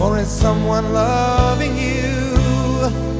or is someone loving you?